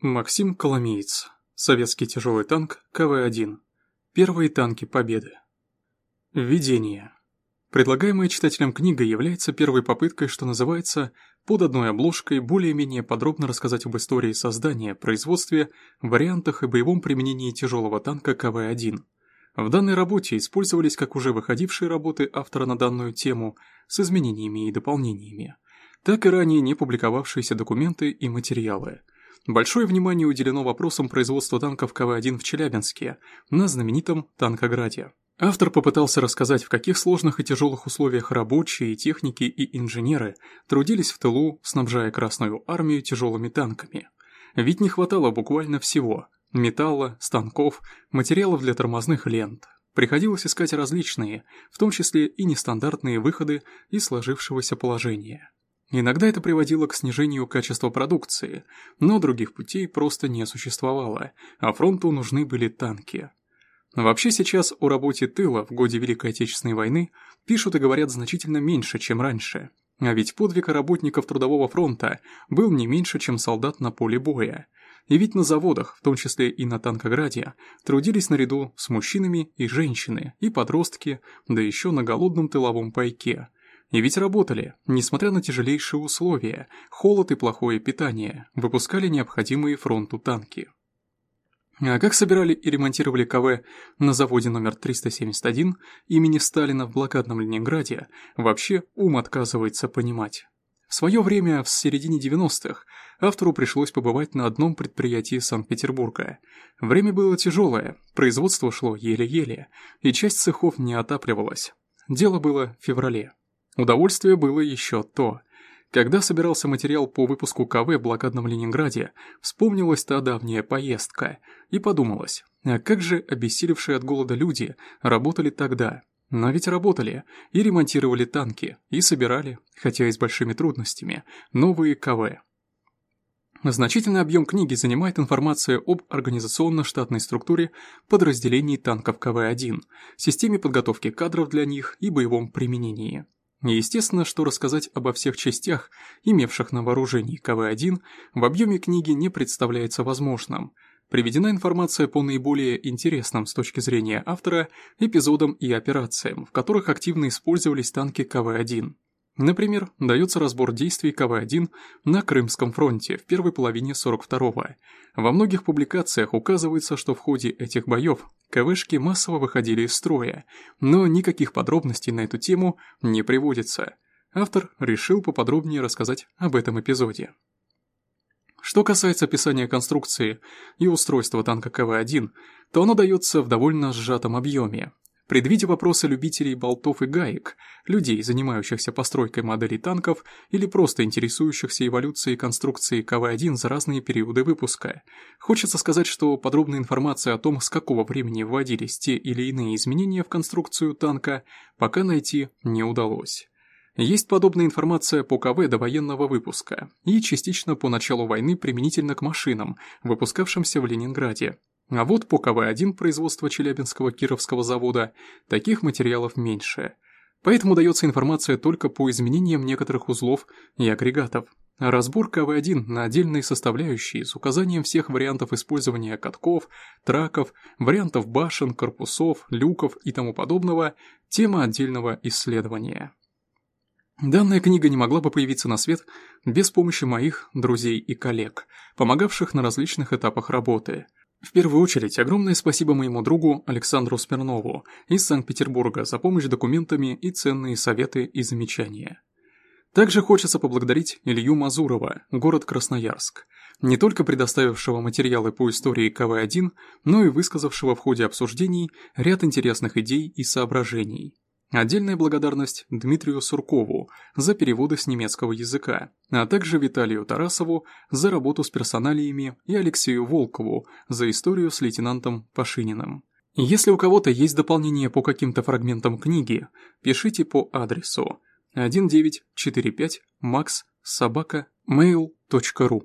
Максим Коломеец. Советский тяжелый танк КВ-1. Первые танки Победы. Введение. Предлагаемая читателям книга является первой попыткой, что называется, под одной обложкой более-менее подробно рассказать об истории создания, производстве, вариантах и боевом применении тяжелого танка КВ-1. В данной работе использовались как уже выходившие работы автора на данную тему с изменениями и дополнениями, так и ранее не публиковавшиеся документы и материалы – Большое внимание уделено вопросам производства танков КВ-1 в Челябинске, на знаменитом Танкограде. Автор попытался рассказать, в каких сложных и тяжелых условиях рабочие, техники и инженеры трудились в тылу, снабжая Красную Армию тяжелыми танками. Ведь не хватало буквально всего – металла, станков, материалов для тормозных лент. Приходилось искать различные, в том числе и нестандартные выходы из сложившегося положения. Иногда это приводило к снижению качества продукции, но других путей просто не существовало, а фронту нужны были танки. Вообще сейчас о работе тыла в годе Великой Отечественной войны пишут и говорят значительно меньше, чем раньше. А ведь подвиг работников Трудового фронта был не меньше, чем солдат на поле боя. И ведь на заводах, в том числе и на Танкограде, трудились наряду с мужчинами и женщины, и подростки, да еще на голодном тыловом пайке – и ведь работали, несмотря на тяжелейшие условия, холод и плохое питание, выпускали необходимые фронту танки. А как собирали и ремонтировали КВ на заводе номер 371 имени Сталина в блокадном Ленинграде, вообще ум отказывается понимать. В свое время, в середине 90-х, автору пришлось побывать на одном предприятии Санкт-Петербурга. Время было тяжелое, производство шло еле-еле, и часть цехов не отапливалась. Дело было в феврале. Удовольствие было еще то. Когда собирался материал по выпуску КВ в блокадном Ленинграде, вспомнилась та давняя поездка, и подумалось, а как же обессилевшие от голода люди работали тогда? Но ведь работали, и ремонтировали танки, и собирали, хотя и с большими трудностями, новые КВ. Значительный объем книги занимает информация об организационно-штатной структуре подразделений танков КВ-1, системе подготовки кадров для них и боевом применении. Естественно, что рассказать обо всех частях, имевших на вооружении КВ-1, в объеме книги не представляется возможным. Приведена информация по наиболее интересным с точки зрения автора эпизодам и операциям, в которых активно использовались танки КВ-1. Например, дается разбор действий КВ-1 на Крымском фронте в первой половине 42-го. Во многих публикациях указывается, что в ходе этих боев КВшки массово выходили из строя, но никаких подробностей на эту тему не приводится. Автор решил поподробнее рассказать об этом эпизоде. Что касается описания конструкции и устройства танка КВ-1, то оно дается в довольно сжатом объеме, Предвидя вопросы любителей болтов и гаек, людей, занимающихся постройкой моделей танков или просто интересующихся эволюцией конструкции КВ-1 за разные периоды выпуска, хочется сказать, что подробная информация о том, с какого времени вводились те или иные изменения в конструкцию танка, пока найти не удалось. Есть подобная информация по КВ до военного выпуска и частично по началу войны применительно к машинам, выпускавшимся в Ленинграде, а вот по КВ-1 производства Челябинского Кировского завода таких материалов меньше. Поэтому дается информация только по изменениям некоторых узлов и агрегатов. Разбор КВ-1 на отдельные составляющие с указанием всех вариантов использования катков, траков, вариантов башен, корпусов, люков и тому подобного – тема отдельного исследования. Данная книга не могла бы появиться на свет без помощи моих друзей и коллег, помогавших на различных этапах работы – в первую очередь, огромное спасибо моему другу Александру Смирнову из Санкт-Петербурга за помощь документами и ценные советы и замечания. Также хочется поблагодарить Илью Мазурова, город Красноярск, не только предоставившего материалы по истории КВ-1, но и высказавшего в ходе обсуждений ряд интересных идей и соображений. Отдельная благодарность Дмитрию Суркову за переводы с немецкого языка, а также Виталию Тарасову за работу с персоналиями и Алексею Волкову за историю с лейтенантом Пашининым. Если у кого-то есть дополнение по каким-то фрагментам книги, пишите по адресу 1945 max собака mail.ru